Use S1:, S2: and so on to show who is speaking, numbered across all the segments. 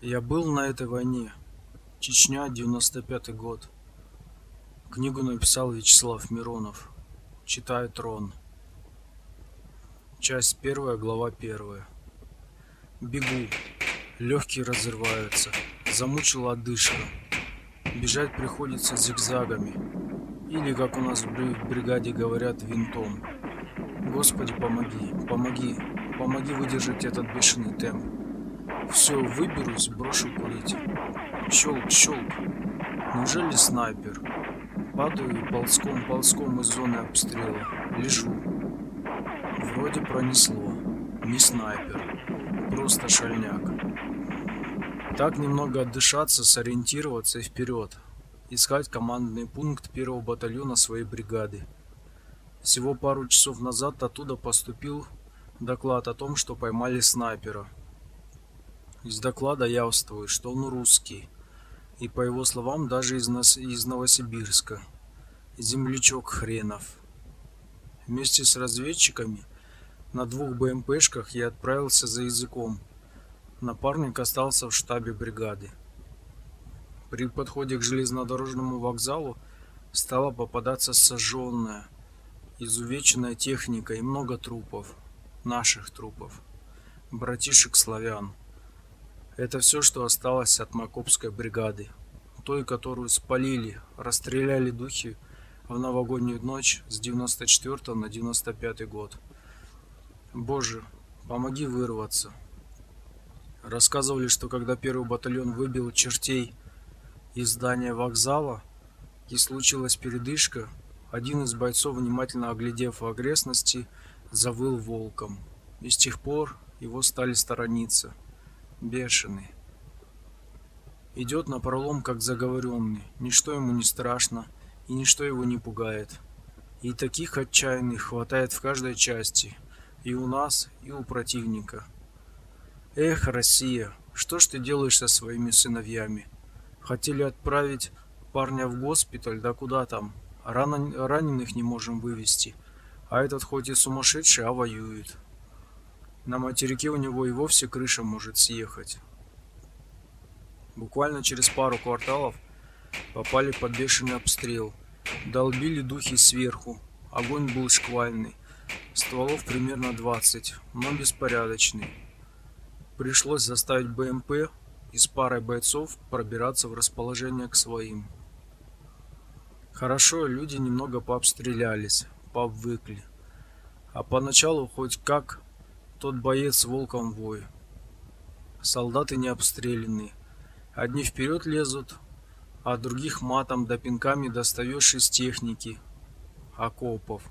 S1: Я был на этой войне. Чечня, 95 год. Книгу написал Вячеслав Миронов. Читает Рон. Часть первая, глава первая. Бегу. Легкие разрываются. Замучила одышка. Бежать приходится зигзагами. Или, как у нас в бригаде говорят, винтом. Господи, помоги, помоги, помоги выдержать этот бешеный темп. Все, выберусь, брошу курить. Щелк, щелк. Неужели снайпер? Падаю ползком, ползком из зоны обстрела. Лежу. Вроде пронесло. Не снайпер. Просто шальняк. Так немного отдышаться, сориентироваться и вперед. Искать командный пункт первого батальона своей бригады. Всего пару часов назад оттуда поступил доклад о том, что поймали снайпера. Из доклада явствует, что он русский, и по его словам даже из, нас, из Новосибирска. Землячок хренов. Вместе с разведчиками на двух БМПшках я отправился за языком. Напарник остался в штабе бригады. При подходе к железнодорожному вокзалу стала попадаться сожженная, изувеченная техника и много трупов, наших трупов, братишек славян. Это все, что осталось от Макопской бригады, той, которую спалили, расстреляли духи в новогоднюю ночь с 94 на 95 год. Боже, помоги вырваться. Рассказывали, что когда первый батальон выбил чертей из здания вокзала и случилась передышка, один из бойцов, внимательно оглядев окрестности, завыл волком. И с тех пор его стали сторониться бешеный. Идет на пролом как заговоренный, ничто ему не страшно и ничто его не пугает. И таких отчаянных хватает в каждой части, и у нас, и у противника. Эх, Россия, что ж ты делаешь со своими сыновьями? Хотели отправить парня в госпиталь, да куда там? Ран... Раненых не можем вывести, а этот хоть и сумасшедший, а воюет. На материке у него и вовсе крыша может съехать. Буквально через пару кварталов попали под бешеный обстрел. Долбили духи сверху. Огонь был шквальный. Стволов примерно 20, но беспорядочный. Пришлось заставить БМП и с парой бойцов пробираться в расположение к своим. Хорошо, люди немного пообстрелялись, пообвыкли. А поначалу хоть как тот боец волком вой. Солдаты не обстрелянные. Одни вперед лезут, а других матом да пинками достаешь из техники, окопов.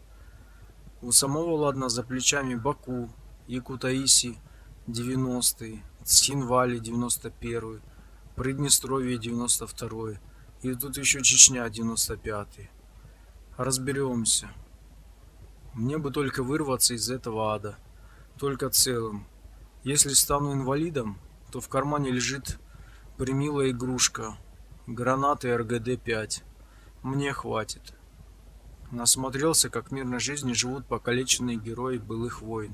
S1: У самого ладно за плечами Баку, Якутаиси 90-й, Цхинвали 91-й, Приднестровье 92-й, и тут еще Чечня 95-й. Разберемся. Мне бы только вырваться из этого ада только целым. Если стану инвалидом, то в кармане лежит примилая игрушка гранаты РГД-5. Мне хватит. Насмотрелся, как мирной жизни живут покалеченные герои былых войн,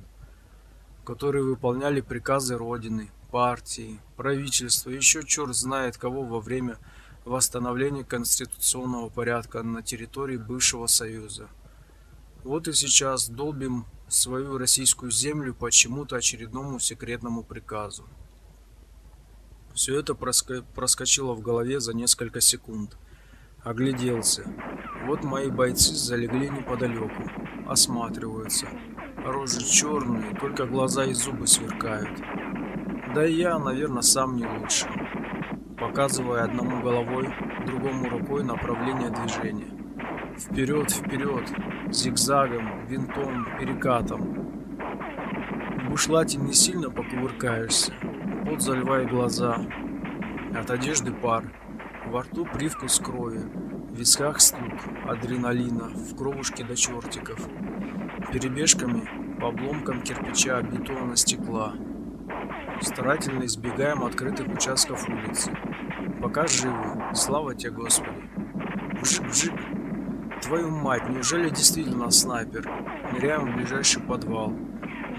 S1: которые выполняли приказы родины, партии, правительства, еще черт знает кого во время восстановления конституционного порядка на территории бывшего Союза. Вот и сейчас долбим свою российскую землю почему-то очередному секретному приказу. Все это проскочило в голове за несколько секунд. Огляделся. Вот мои бойцы залегли неподалеку, осматриваются. Рожи черные, только глаза и зубы сверкают. Да и я, наверное, сам не лучше. Показывая одному головой, другому рукой направление движения. Вперед, вперед, зигзагом, винтом, перекатом. В бушлате не сильно покувыркаешься, пот заливает глаза. От одежды пар, во рту привкус крови, в висках стук, адреналина, в кровушке до чертиков. Перебежками по обломкам кирпича, бетона, стекла. Старательно избегаем открытых участков улицы. Пока живы, слава тебе, Господи. Вжик-вжик. Твою мать, неужели действительно снайпер? Ныряем в ближайший подвал.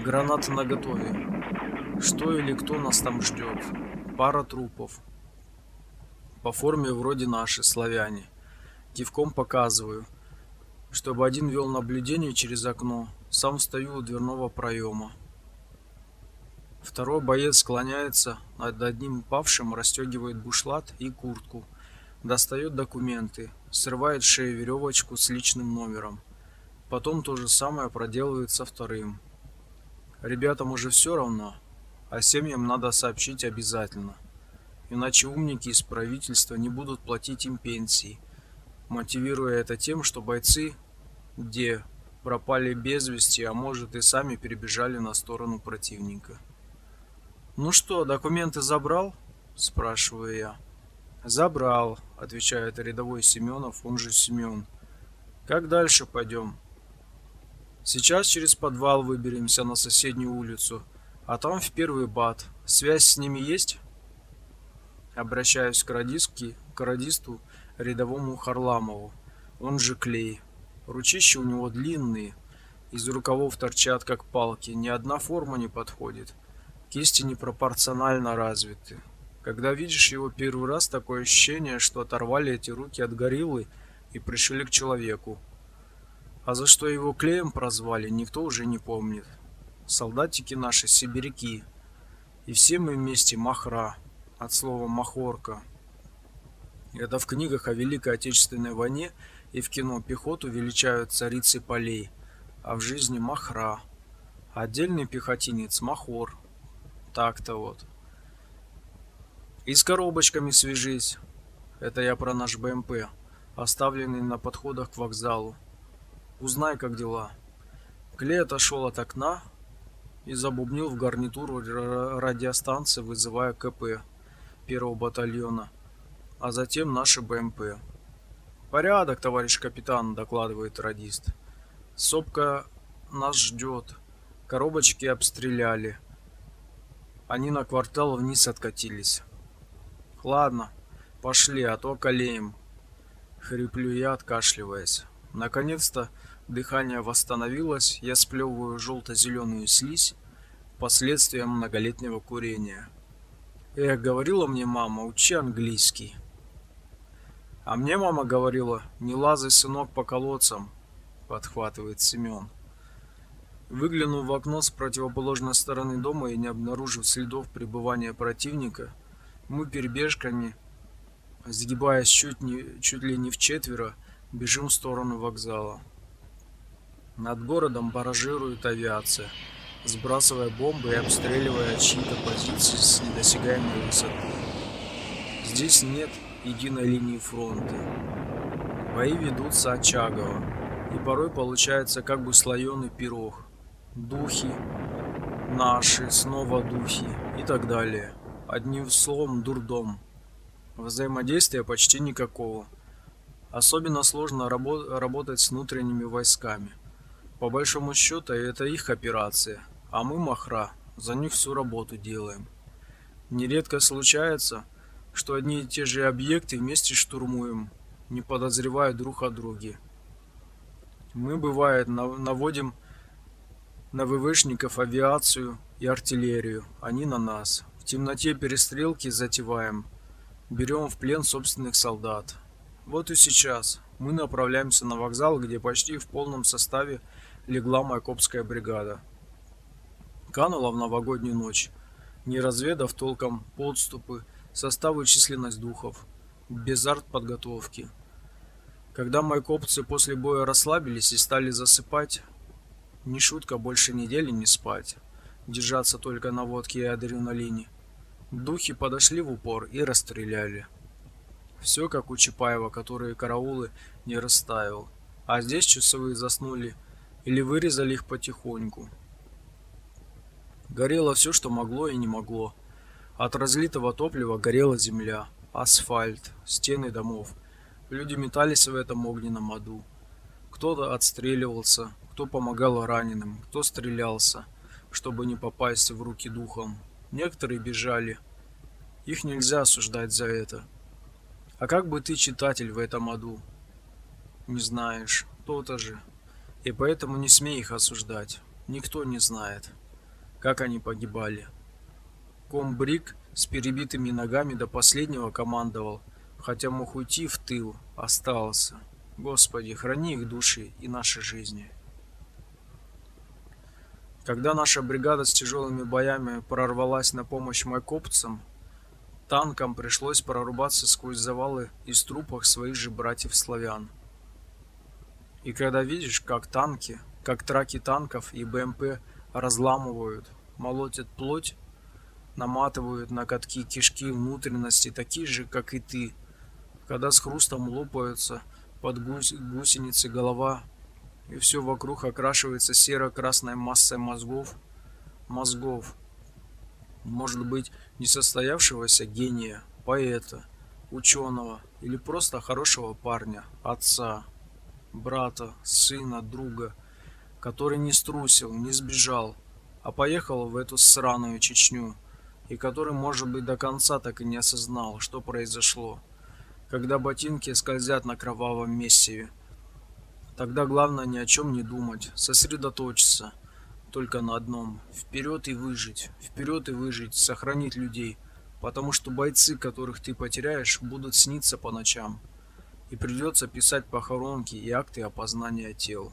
S1: Гранаты наготове. Что или кто нас там ждет? Пара трупов. По форме вроде наши, славяне. Кивком показываю, чтобы один вел наблюдение через окно, сам стою у дверного проема. Второй боец склоняется над одним павшим, расстегивает бушлат и куртку, достает документы, срывает с шеи веревочку с личным номером. Потом то же самое проделывает со вторым. Ребятам уже все равно, а семьям надо сообщить обязательно. Иначе умники из правительства не будут платить им пенсии, мотивируя это тем, что бойцы где пропали без вести, а может и сами перебежали на сторону противника. «Ну что, документы забрал?» – спрашиваю я. «Забрал», – отвечает рядовой Семенов, он же Семен. «Как дальше пойдем?» «Сейчас через подвал выберемся на соседнюю улицу, а там в первый бат. Связь с ними есть?» Обращаюсь к радистке, к радисту рядовому Харламову, он же Клей. Ручища у него длинные, из рукавов торчат как палки, ни одна форма не подходит – Кисти непропорционально развиты. Когда видишь его первый раз, такое ощущение, что оторвали эти руки от гориллы и пришили к человеку. А за что его клеем прозвали, никто уже не помнит. Солдатики наши сибиряки. И все мы вместе махра, от слова махорка. Это в книгах о Великой Отечественной войне и в кино пехоту величают царицы полей, а в жизни махра. Отдельный пехотинец махор, так-то вот. И с коробочками свяжись. Это я про наш БМП, оставленный на подходах к вокзалу. Узнай, как дела. Клей отошел от окна и забубнил в гарнитуру радиостанции, вызывая КП первого батальона, а затем наши БМП. «Порядок, товарищ капитан», — докладывает радист. «Сопка нас ждет. Коробочки обстреляли. Они на квартал вниз откатились. Ладно, пошли, а то колеем. Хриплю я, откашливаясь. Наконец-то дыхание восстановилось, я сплевываю желто-зеленую слизь, последствия многолетнего курения. Эх, говорила мне мама, учи английский. А мне мама говорила, не лазай, сынок, по колодцам, подхватывает Семен. Выглянув в окно с противоположной стороны дома и не обнаружив следов пребывания противника, мы перебежками, сгибаясь чуть, не, чуть ли не в четверо, бежим в сторону вокзала. Над городом баражирует авиация, сбрасывая бомбы и обстреливая чьи-то позиции с недосягаемой высоты. Здесь нет единой линии фронта. Бои ведутся очагово, и порой получается как бы слоеный пирог – духи, наши, снова духи и так далее. Одним словом, дурдом. Взаимодействия почти никакого. Особенно сложно рабо работать с внутренними войсками. По большому счету, это их операция, а мы махра, за них всю работу делаем. Нередко случается, что одни и те же объекты вместе штурмуем, не подозревая друг о друге. Мы, бывает, наводим на ВВшников авиацию и артиллерию, они на нас. В темноте перестрелки затеваем, берем в плен собственных солдат. Вот и сейчас мы направляемся на вокзал, где почти в полном составе легла Майкопская бригада. Канула в новогоднюю ночь, не разведав толком подступы, состав и численность духов, без артподготовки. Когда майкопцы после боя расслабились и стали засыпать, не шутка больше недели не спать, держаться только на водке и адреналине. Духи подошли в упор и расстреляли. Все как у Чапаева, которые караулы не расставил. А здесь часовые заснули или вырезали их потихоньку. Горело все, что могло и не могло. От разлитого топлива горела земля, асфальт, стены домов. Люди метались в этом огненном аду. Кто-то отстреливался, кто помогал раненым, кто стрелялся, чтобы не попасть в руки духом. Некоторые бежали. Их нельзя осуждать за это. А как бы ты, читатель, в этом аду? Не знаешь, то-то же. И поэтому не смей их осуждать. Никто не знает, как они погибали. Комбриг с перебитыми ногами до последнего командовал, хотя мог уйти в тыл, остался. Господи, храни их души и наши жизни. Когда наша бригада с тяжелыми боями прорвалась на помощь майкопцам, танкам пришлось прорубаться сквозь завалы из трупов своих же братьев-славян. И когда видишь, как танки, как траки танков и БМП разламывают, молотят плоть, наматывают на катки кишки внутренности такие же, как и ты. Когда с хрустом лопаются под гусь, гусеницы голова, и все вокруг окрашивается серо-красной массой мозгов, мозгов, может быть, несостоявшегося гения, поэта, ученого или просто хорошего парня, отца, брата, сына, друга, который не струсил, не сбежал, а поехал в эту сраную Чечню и который, может быть, до конца так и не осознал, что произошло, когда ботинки скользят на кровавом месиве. Тогда главное ни о чем не думать, сосредоточиться только на одном – вперед и выжить, вперед и выжить, сохранить людей, потому что бойцы, которых ты потеряешь, будут сниться по ночам, и придется писать похоронки и акты опознания тел.